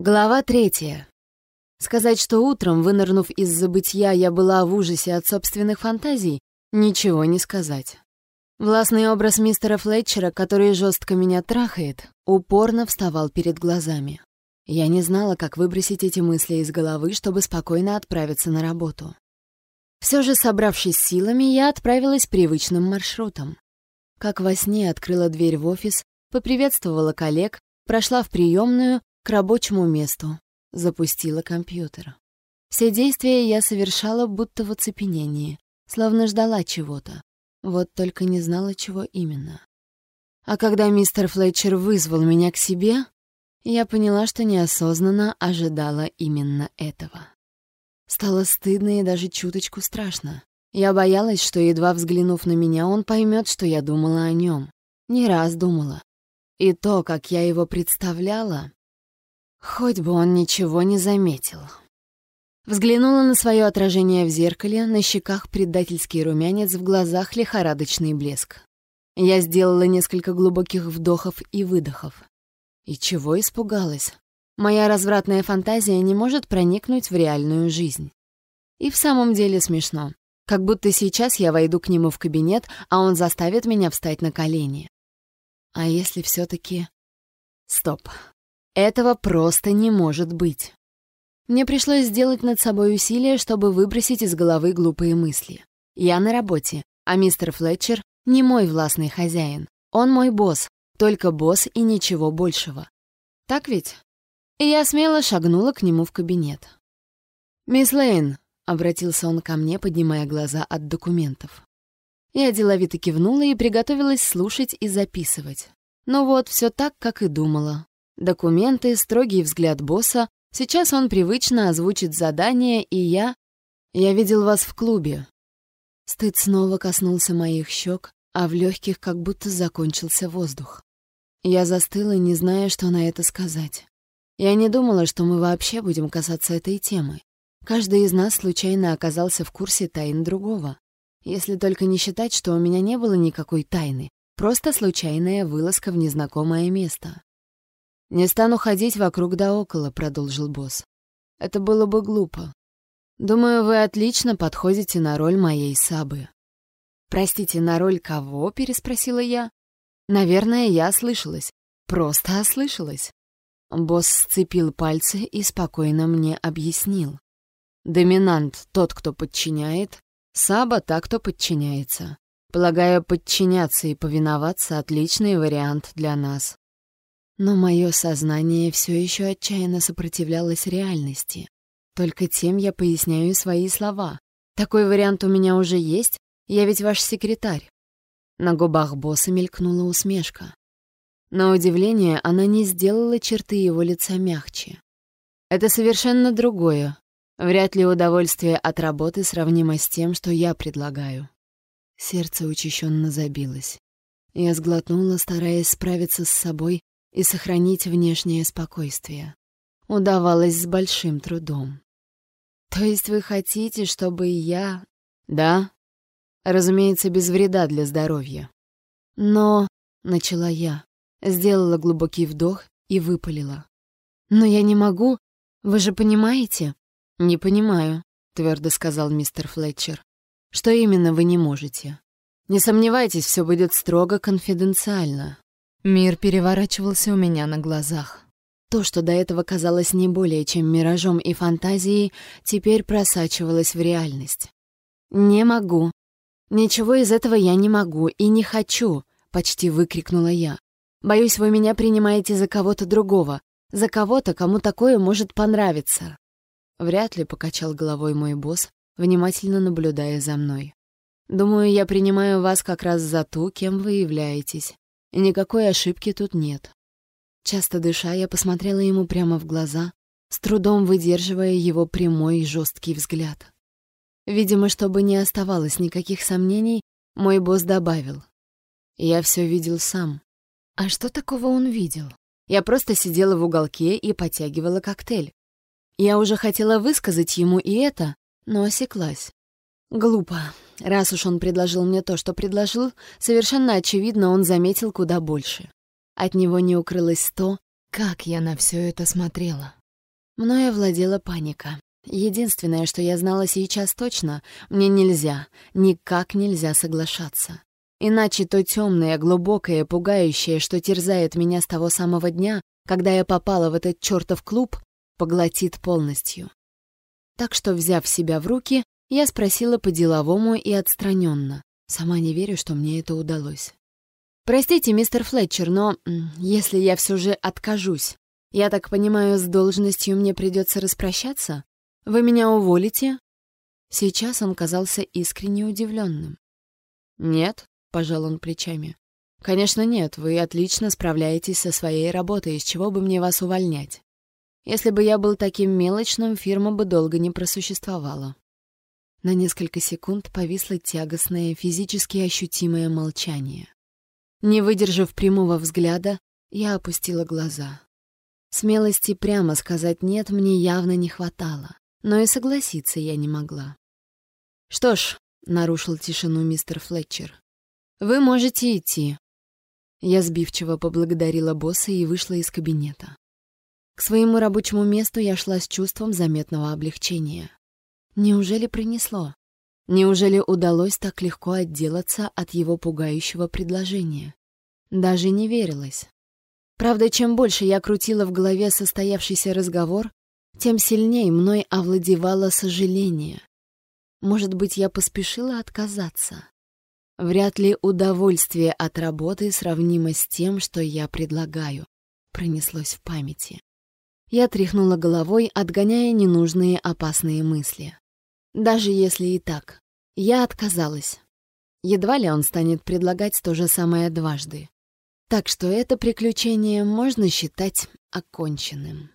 Глава третья. Сказать, что утром, вынырнув из забытья, я была в ужасе от собственных фантазий, ничего не сказать. Властный образ мистера Флетчера, который жестко меня трахает, упорно вставал перед глазами. Я не знала, как выбросить эти мысли из головы, чтобы спокойно отправиться на работу. Все же, собравшись силами, я отправилась привычным маршрутом. Как во сне открыла дверь в офис, поприветствовала коллег, прошла в приемную к рабочему месту, запустила компьютер. Все действия я совершала будто в оцепенении, словно ждала чего-то. Вот только не знала, чего именно. А когда мистер Флетчер вызвал меня к себе, я поняла, что неосознанно ожидала именно этого. Стало стыдно и даже чуточку страшно. Я боялась, что, едва взглянув на меня, он поймет, что я думала о нем. Не раз думала. И то, как я его представляла, Хоть бы он ничего не заметил. Взглянула на свое отражение в зеркале, на щеках предательский румянец, в глазах лихорадочный блеск. Я сделала несколько глубоких вдохов и выдохов. И чего испугалась? Моя развратная фантазия не может проникнуть в реальную жизнь. И в самом деле смешно. Как будто сейчас я войду к нему в кабинет, а он заставит меня встать на колени. А если все таки Стоп. Этого просто не может быть. Мне пришлось сделать над собой усилие, чтобы выбросить из головы глупые мысли. Я на работе, а мистер Флетчер не мой властный хозяин. Он мой босс, только босс и ничего большего. Так ведь? И я смело шагнула к нему в кабинет. «Мисс Лейн», — обратился он ко мне, поднимая глаза от документов. Я деловито кивнула и приготовилась слушать и записывать. Ну вот, все так, как и думала. Документы, строгий взгляд босса. Сейчас он привычно озвучит задание, и я... Я видел вас в клубе. Стыд снова коснулся моих щек, а в легких как будто закончился воздух. Я застыла, не зная, что на это сказать. Я не думала, что мы вообще будем касаться этой темы. Каждый из нас случайно оказался в курсе тайн другого. Если только не считать, что у меня не было никакой тайны, просто случайная вылазка в незнакомое место. «Не стану ходить вокруг да около», — продолжил босс. «Это было бы глупо. Думаю, вы отлично подходите на роль моей Сабы». «Простите, на роль кого?» — переспросила я. «Наверное, я ослышалась. Просто ослышалась». Босс сцепил пальцы и спокойно мне объяснил. «Доминант — тот, кто подчиняет, Саба — та, кто подчиняется. Полагаю, подчиняться и повиноваться — отличный вариант для нас. Но мое сознание все еще отчаянно сопротивлялось реальности. Только тем я поясняю свои слова. Такой вариант у меня уже есть, я ведь ваш секретарь. На губах босса мелькнула усмешка. На удивление, она не сделала черты его лица мягче. Это совершенно другое. Вряд ли удовольствие от работы сравнимо с тем, что я предлагаю. Сердце учащенно забилось. Я сглотнула, стараясь справиться с собой и сохранить внешнее спокойствие. Удавалось с большим трудом. «То есть вы хотите, чтобы я...» «Да. Разумеется, без вреда для здоровья». «Но...» — начала я. Сделала глубокий вдох и выпалила. «Но я не могу. Вы же понимаете?» «Не понимаю», — твердо сказал мистер Флетчер. «Что именно вы не можете?» «Не сомневайтесь, все будет строго конфиденциально. Мир переворачивался у меня на глазах. То, что до этого казалось не более чем миражом и фантазией, теперь просачивалось в реальность. «Не могу. Ничего из этого я не могу и не хочу», — почти выкрикнула я. «Боюсь, вы меня принимаете за кого-то другого, за кого-то, кому такое может понравиться». Вряд ли покачал головой мой босс, внимательно наблюдая за мной. «Думаю, я принимаю вас как раз за ту, кем вы являетесь. Никакой ошибки тут нет. Часто дыша, я посмотрела ему прямо в глаза, с трудом выдерживая его прямой и жесткий взгляд. Видимо, чтобы не оставалось никаких сомнений, мой босс добавил. Я все видел сам. А что такого он видел? Я просто сидела в уголке и потягивала коктейль. Я уже хотела высказать ему и это, но осеклась. Глупо. Раз уж он предложил мне то, что предложил, совершенно очевидно, он заметил куда больше. От него не укрылось то, как я на все это смотрела. Мною овладела паника. Единственное, что я знала сейчас точно, мне нельзя, никак нельзя соглашаться. Иначе то темное, глубокое, пугающее, что терзает меня с того самого дня, когда я попала в этот чертов клуб, поглотит полностью. Так что, взяв себя в руки, я спросила по-деловому и отстраненно. Сама не верю, что мне это удалось. «Простите, мистер Флетчер, но если я все же откажусь, я так понимаю, с должностью мне придется распрощаться? Вы меня уволите?» Сейчас он казался искренне удивленным. «Нет», — пожал он плечами. «Конечно нет, вы отлично справляетесь со своей работой, из чего бы мне вас увольнять. Если бы я был таким мелочным, фирма бы долго не просуществовала». На несколько секунд повисло тягостное, физически ощутимое молчание. Не выдержав прямого взгляда, я опустила глаза. Смелости прямо сказать «нет» мне явно не хватало, но и согласиться я не могла. «Что ж», — нарушил тишину мистер Флетчер, вы можете идти». Я сбивчиво поблагодарила босса и вышла из кабинета. К своему рабочему месту я шла с чувством заметного облегчения. Неужели принесло? Неужели удалось так легко отделаться от его пугающего предложения? Даже не верилось. Правда, чем больше я крутила в голове состоявшийся разговор, тем сильнее мной овладевало сожаление. Может быть, я поспешила отказаться. Вряд ли удовольствие от работы сравнимо с тем, что я предлагаю, пронеслось в памяти. Я тряхнула головой, отгоняя ненужные опасные мысли. Даже если и так, я отказалась. Едва ли он станет предлагать то же самое дважды. Так что это приключение можно считать оконченным.